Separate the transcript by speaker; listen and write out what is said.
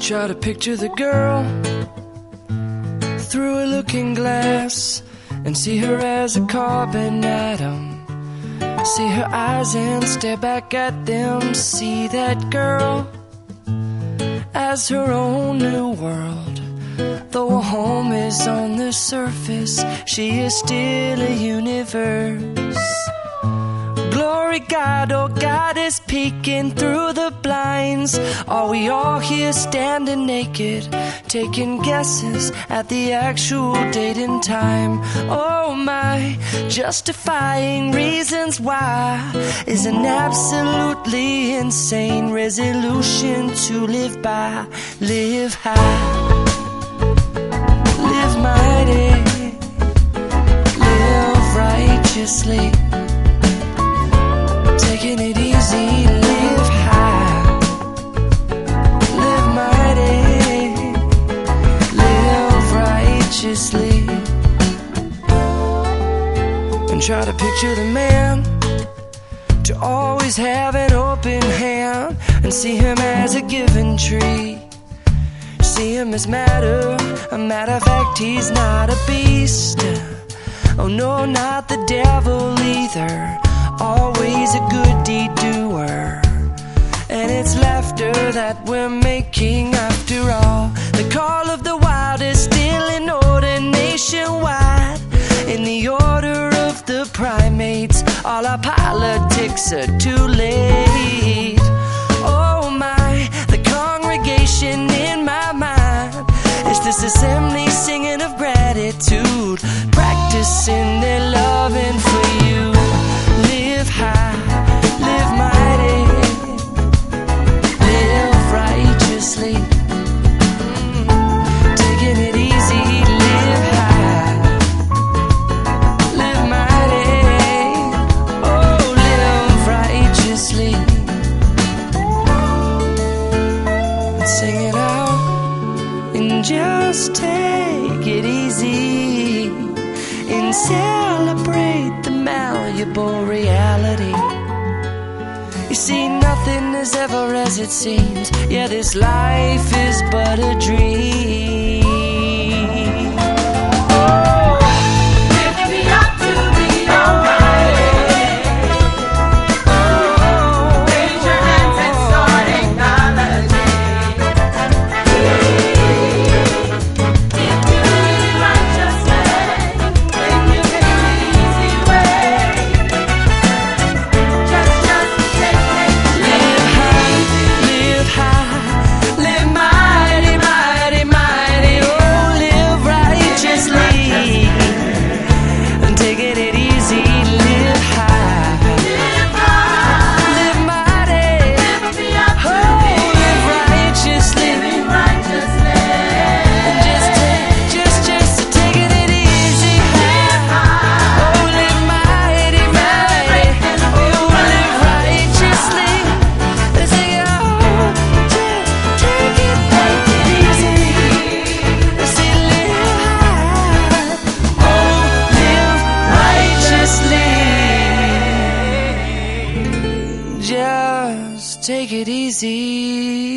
Speaker 1: try to picture the girl through a looking glass and see her as a carbon atom. See her eyes and stare back at them. See that girl as her own new world. Though a home is on the surface, she is still a universe. Glory God, oh God is peeking through the blinds. Are we all here standing naked, taking guesses at the actual date and time? Oh my, justifying reasons why is an absolutely insane resolution to live by. Live high, live mighty, live righteously try to picture the man to always have an open hand and see him as a given tree. See him as matter, a matter of fact, he's not a beast. Oh no, not the devil either always a good deed doer. And it's laughter that we're making politics are too late. Oh my, the congregation in my mind is this assembly singing of gratitude, practicing their loving for just take it easy and celebrate the malleable reality. You see, nothing is ever as it seems. Yeah, this life is but a dream. take it easy.